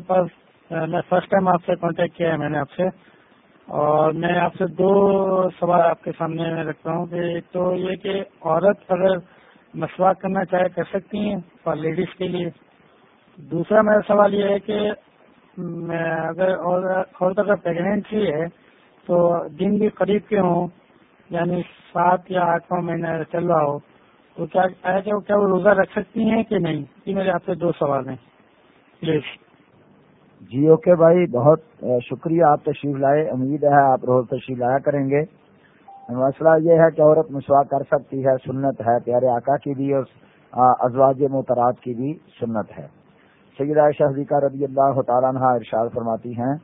پاس میں first time آپ سے کانٹیکٹ کیا ہے میں نے آپ سے۔ اور میں آپ سے دو سوال آپ کے سامنے رکھتا ہوں کہ ایک تو یہ کہ عورت اگر مسواک کرنا چاہے کر سکتی ہیں اور لیڈیز کے لیے۔ دوسرا میرا سوال یہ ہے کہ اگر عورت اگر پریگنینسی ہے تو دن بھی قریب کے ہوں یعنی سات یا آٹھواں مہینہ چل رہا ہو تو کیا کیا وہ روزہ رکھ سکتی ہیں کہ نہیں؟ یہ میرے آپ سے دو سوال ہیں۔ پلیز جی اوکے بھائی، بہت شکریہ آپ تشریف لائے، امید ہے آپ روز تشریف لایا کریں گے۔ مسئلہ یہ ہے کہ عورت مسوا کر سکتی ہے، سنت ہے، پیارے آقا کی بھی اور ازواج محترات کی بھی سنت ہے۔ سید عائشہ حدیقہ رضی اللہ تعالیٰ عنہ ارشاد فرماتی ہیں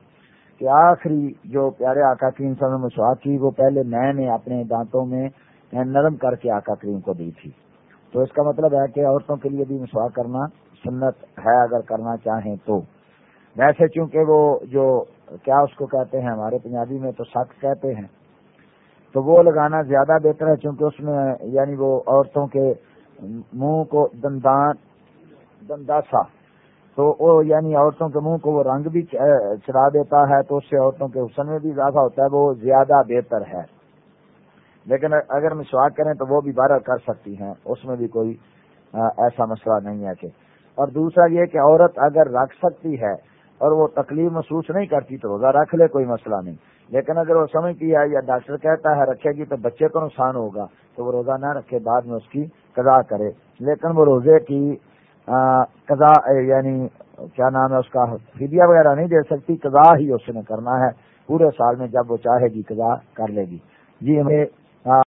کہ آخری جو پیارے آقا کریم صلی اللہ مسوا کی، وہ پہلے میں نے اپنے دانتوں میں نرم کر کے آقا کریم کو دی تھی۔ تو اس کا مطلب ہے کہ عورتوں کے لیے بھی مسوا کرنا سنت ہے، اگر کرنا چاہیں تو۔ ویسے چونکہ وہ جو کیا اس کو کہتے ہیں ہمارے پنجابی میں تو سخت کہتے ہیں، تو وہ لگانا زیادہ بہتر ہے چونکہ اس میں یعنی وہ عورتوں کے منہ کو دندان دنداسا تو وہ یعنی عورتوں کے منہ کو وہ رنگ بھی چڑھا دیتا ہے، تو اس سے عورتوں کے حسن میں بھی اضافہ ہوتا ہے، وہ زیادہ بہتر ہے۔ لیکن اگر مسواک کریں تو وہ بھی بارہ کر سکتی ہیں، اس میں بھی کوئی ایسا مسئلہ نہیں ہے کہ۔ اور دوسرا یہ کہ عورت اگر رکھ سکتی ہے اور وہ تکلیف محسوس نہیں کرتی تو روزہ رکھ لے، کوئی مسئلہ نہیں۔ لیکن اگر وہ سمجھتی ہے یا ڈاکٹر کہتا ہے رکھے گی تو بچے کو نقصان ہوگا، تو وہ روزہ نہ رکھے، بعد میں اس کی قضا کرے۔ لیکن وہ روزے کی قضا یعنی کیا نام ہے، اس کا فدیہ وغیرہ نہیں دے سکتی، قضا ہی اس نے کرنا ہے۔ پورے سال میں جب وہ چاہے گی قضا کر لے گی۔ جی ہمیں